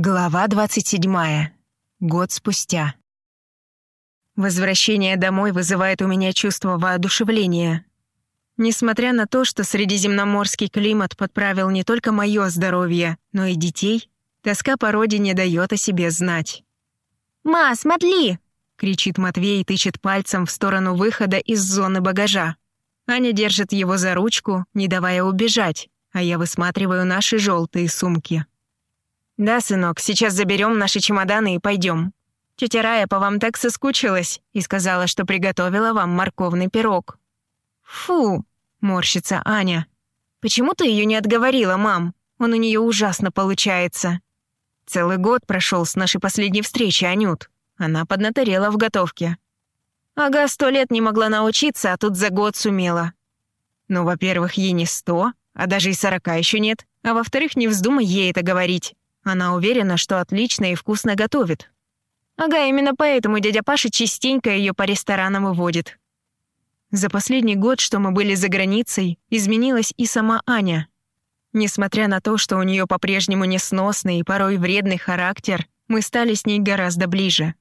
Глава 27. Год спустя. Возвращение домой вызывает у меня чувство воодушевления. Несмотря на то, что средиземноморский климат подправил не только мое здоровье, но и детей, тоска по родине дает о себе знать. «Ма, смотри!» — кричит Матвей и тычет пальцем в сторону выхода из зоны багажа. Аня держит его за ручку, не давая убежать, а я высматриваю наши желтые сумки. «Да, сынок, сейчас заберем наши чемоданы и пойдем. Тетя Рая по вам так соскучилась и сказала, что приготовила вам морковный пирог». «Фу!» — морщится Аня. «Почему ты ее не отговорила, мам? Он у нее ужасно получается». Целый год прошел с нашей последней встречи, Анют. Она поднаторела в готовке. Ага, сто лет не могла научиться, а тут за год сумела. Ну, во-первых, ей не сто, а даже и сорока еще нет. А во-вторых, не вздумай ей это говорить. Она уверена, что отлично и вкусно готовит. Ага, именно поэтому дядя Паша частенько ее по ресторанам уводит. За последний год, что мы были за границей, изменилась и сама Аня. Несмотря на то, что у нее по-прежнему несносный и порой вредный характер, мы стали с ней гораздо ближе.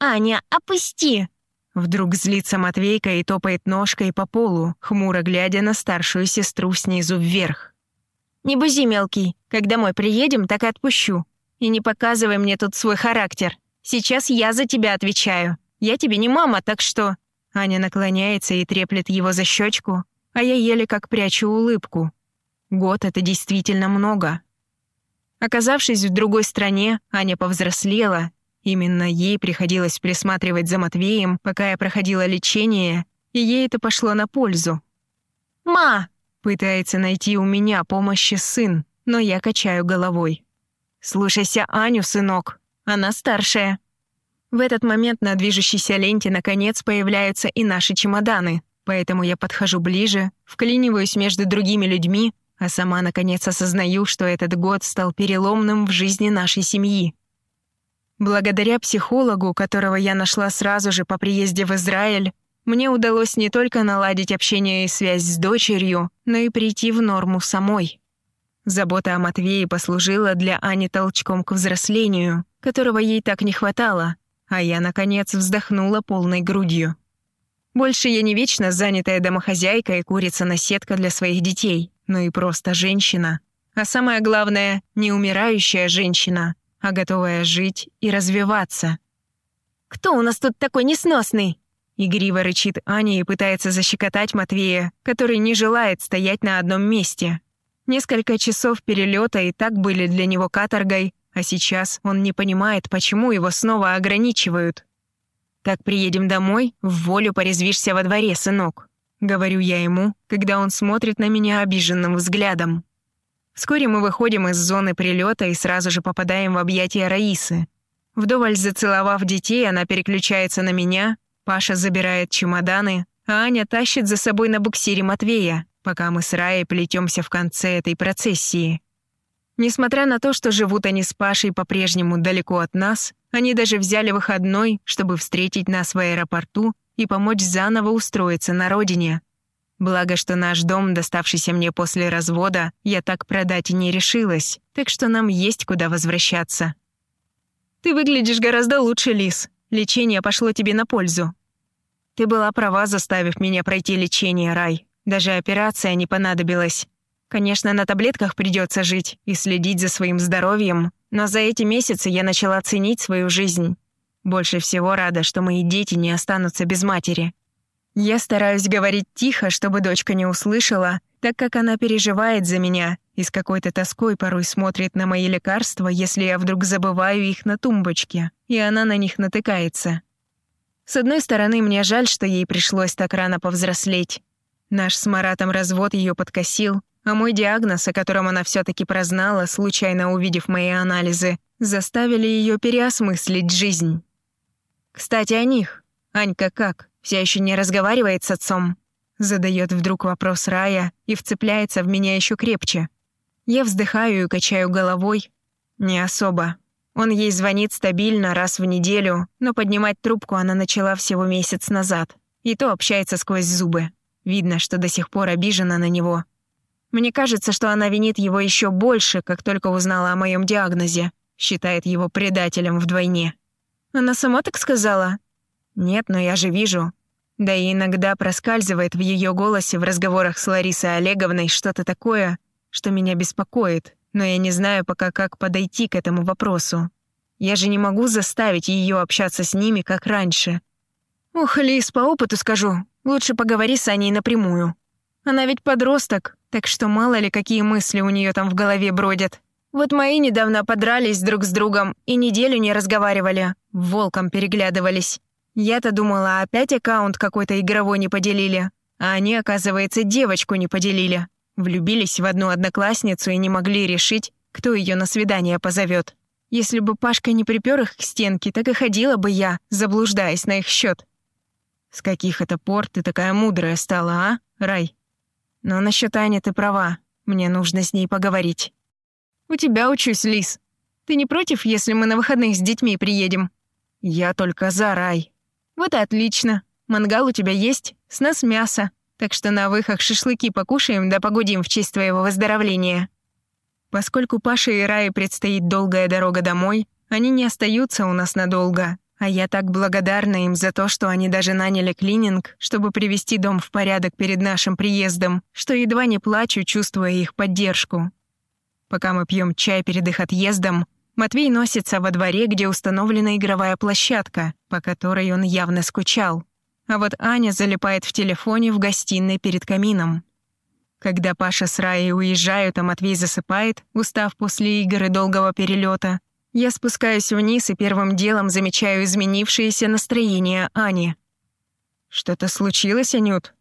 «Аня, опусти!» Вдруг злится Матвейка и топает ножкой по полу, хмуро глядя на старшую сестру снизу вверх. Не бузи, мелкий. Как домой приедем, так и отпущу. И не показывай мне тут свой характер. Сейчас я за тебя отвечаю. Я тебе не мама, так что...» Аня наклоняется и треплет его за щечку, а я еле как прячу улыбку. Год — это действительно много. Оказавшись в другой стране, Аня повзрослела. Именно ей приходилось присматривать за Матвеем, пока я проходила лечение, и ей это пошло на пользу. «Ма!» Пытается найти у меня помощи сын, но я качаю головой. «Слушайся Аню, сынок. Она старшая». В этот момент на движущейся ленте наконец появляются и наши чемоданы, поэтому я подхожу ближе, вклиниваюсь между другими людьми, а сама наконец осознаю, что этот год стал переломным в жизни нашей семьи. Благодаря психологу, которого я нашла сразу же по приезде в Израиль, мне удалось не только наладить общение и связь с дочерью, но и прийти в норму самой. Забота о Матвее послужила для Ани толчком к взрослению, которого ей так не хватало, а я, наконец, вздохнула полной грудью. Больше я не вечно занятая домохозяйка и курица-наседка для своих детей, но и просто женщина. А самое главное, не умирающая женщина, а готовая жить и развиваться. «Кто у нас тут такой несносный?» Игриво рычит Аня и пытается защекотать Матвея, который не желает стоять на одном месте. Несколько часов перелета и так были для него каторгой, а сейчас он не понимает, почему его снова ограничивают. «Как приедем домой, в волю порезвишься во дворе, сынок», — говорю я ему, когда он смотрит на меня обиженным взглядом. Вскоре мы выходим из зоны прилета и сразу же попадаем в объятия Раисы. Вдоволь зацеловав детей, она переключается на меня, Паша забирает чемоданы, а Аня тащит за собой на буксире Матвея, пока мы с Раей плетемся в конце этой процессии. Несмотря на то, что живут они с Пашей по-прежнему далеко от нас, они даже взяли выходной, чтобы встретить нас в аэропорту и помочь заново устроиться на родине. Благо, что наш дом, доставшийся мне после развода, я так продать и не решилась, так что нам есть куда возвращаться. «Ты выглядишь гораздо лучше, Лис. Лечение пошло тебе на пользу. Ты была права, заставив меня пройти лечение, Рай. Даже операция не понадобилась. Конечно, на таблетках придется жить и следить за своим здоровьем, но за эти месяцы я начала ценить свою жизнь. Больше всего рада, что мои дети не останутся без матери. Я стараюсь говорить тихо, чтобы дочка не услышала, так как она переживает за меня и с какой-то тоской порой смотрит на мои лекарства, если я вдруг забываю их на тумбочке, и она на них натыкается. С одной стороны, мне жаль, что ей пришлось так рано повзрослеть. Наш с Маратом развод ее подкосил, а мой диагноз, о котором она все таки прознала, случайно увидев мои анализы, заставили ее переосмыслить жизнь. Кстати, о них. Анька как? Все еще не разговаривает с отцом? Задает вдруг вопрос Рая и вцепляется в меня еще крепче. Я вздыхаю и качаю головой. Не особо. Он ей звонит стабильно раз в неделю, но поднимать трубку она начала всего месяц назад. И то общается сквозь зубы. Видно, что до сих пор обижена на него. Мне кажется, что она винит его еще больше, как только узнала о моем диагнозе. считает его предателем вдвойне. Она сама так сказала? Нет, но я же вижу. Да и иногда проскальзывает в ее голосе в разговорах с Ларисой Олеговной что-то такое, что меня беспокоит, но я не знаю пока, как подойти к этому вопросу. Я же не могу заставить ее общаться с ними, как раньше. Ух, Лис, по опыту скажу, лучше поговори с Аней напрямую. Она ведь подросток, так что мало ли какие мысли у нее там в голове бродят. Вот мои недавно подрались друг с другом и неделю не разговаривали, волком переглядывались. Я-то думала, опять аккаунт какой-то игровой не поделили, а они, оказывается, девочку не поделили. Влюбились в одну одноклассницу и не могли решить, кто ее на свидание позовет. Если бы Пашка не припер их к стенке, так и ходила бы я, заблуждаясь на их счет. С каких это пор ты такая мудрая стала, а, Рай? Но насчет Ани ты права, мне нужно с ней поговорить. У тебя учусь, Лис. Ты не против, если мы на выходных с детьми приедем? Я только за, Рай. Вот и отлично. Мангал у тебя есть, с нас мясо. Так что на выхах шашлыки покушаем да погудим в честь твоего выздоровления. Поскольку Паше и Рае предстоит долгая дорога домой, они не остаются у нас надолго. А я так благодарна им за то, что они даже наняли клининг, чтобы привести дом в порядок перед нашим приездом, что едва не плачу, чувствуя их поддержку. Пока мы пьем чай перед их отъездом, Матвей носится во дворе, где установлена игровая площадка, по которой он явно скучал. А вот Аня залипает в телефоне в гостиной перед камином. Когда Паша с Раей уезжают, а Матвей засыпает, устав после игр и долгого перелета, я спускаюсь вниз и первым делом замечаю изменившееся настроение Ани. «Что-то случилось, Анют?»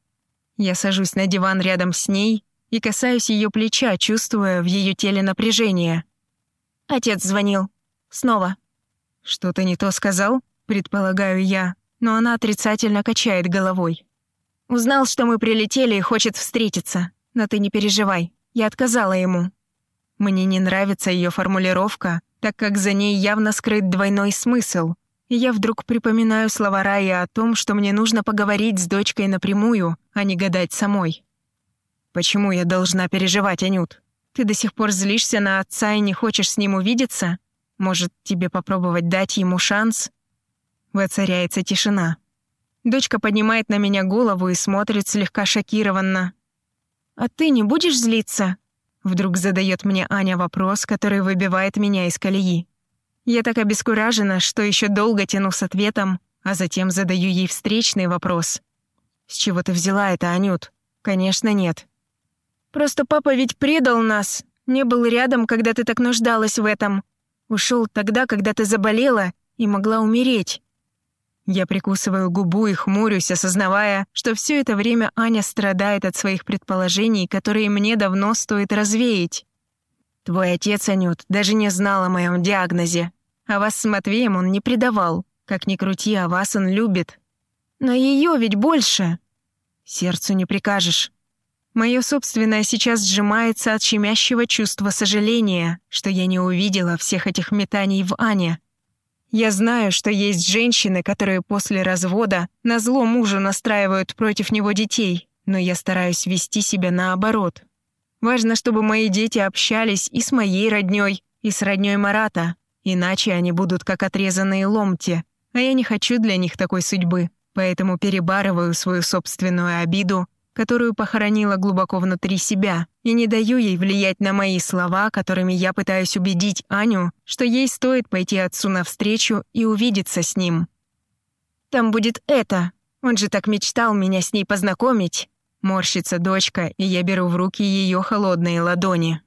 Я сажусь на диван рядом с ней и касаюсь ее плеча, чувствуя в ее теле напряжение. Отец звонил. Снова. «Что-то не то сказал?» Предполагаю я, но она отрицательно качает головой. Узнал, что мы прилетели и хочет встретиться. Но ты не переживай, я отказала ему. Мне не нравится ее формулировка, так как за ней явно скрыт двойной смысл. И я вдруг припоминаю слова Раи о том, что мне нужно поговорить с дочкой напрямую, а не гадать самой. «Почему я должна переживать, Анют?» Ты до сих пор злишься на отца и не хочешь с ним увидеться? Может, тебе попробовать дать ему шанс?» Воцаряется тишина. Дочка поднимает на меня голову и смотрит слегка шокированно. «А ты не будешь злиться?» Вдруг задает мне Аня вопрос, который выбивает меня из колеи. Я так обескуражена, что еще долго тяну с ответом, а затем задаю ей встречный вопрос. «С чего ты взяла это, Анют?» «Конечно, нет. Просто папа ведь предал нас. Не был рядом, когда ты так нуждалась в этом. Ушел тогда, когда ты заболела и могла умереть. Я прикусываю губу и хмурюсь, осознавая, что все это время Аня страдает от своих предположений, которые мне давно стоит развеять. Твой отец, Анют, даже не знал о моем диагнозе. А вас с Матвеем он не предавал. Как ни крути, а вас он любит. Но ее ведь больше. Сердцу не прикажешь. Мое собственное сейчас сжимается от щемящего чувства сожаления, что я не увидела всех этих метаний в Ане. Я знаю, что есть женщины, которые после развода на зло мужу настраивают против него детей, но я стараюсь вести себя наоборот. Важно, чтобы мои дети общались и с моей роднёй, и с роднёй Марата, иначе они будут как отрезанные ломти, а я не хочу для них такой судьбы, поэтому перебарываю свою собственную обиду которую похоронила глубоко внутри себя, и не даю ей влиять на мои слова, которыми я пытаюсь убедить Аню, что ей стоит пойти отцу навстречу и увидеться с ним. «Там будет это. Он же так мечтал меня с ней познакомить». Морщится дочка, и я беру в руки ее холодные ладони.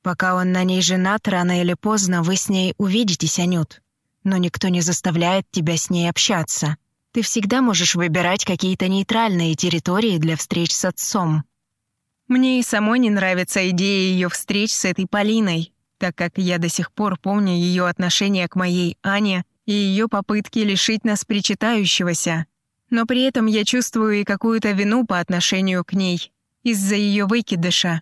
«Пока он на ней женат, рано или поздно вы с ней увидитесь, Анют. Но никто не заставляет тебя с ней общаться. Ты всегда можешь выбирать какие-то нейтральные территории для встреч с отцом. Мне и самой не нравится идея ее встреч с этой Полиной, так как я до сих пор помню ее отношение к моей Ане и ее попытки лишить нас причитающегося. Но при этом я чувствую и какую-то вину по отношению к ней из-за ее выкидыша.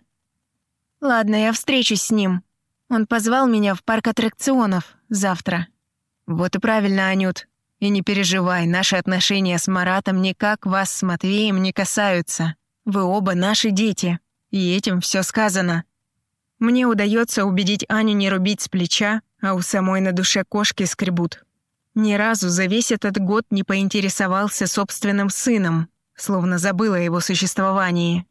Ладно, я встречусь с ним. Он позвал меня в парк аттракционов завтра. Вот и правильно, Анют. И не переживай, наши отношения с Маратом никак вас с Матвеем не касаются. Вы оба наши дети, и этим все сказано. Мне удается убедить Аню не рубить с плеча, а у самой на душе кошки скребут. Ни разу за весь этот год не поинтересовался собственным сыном, словно забыл о его существовании.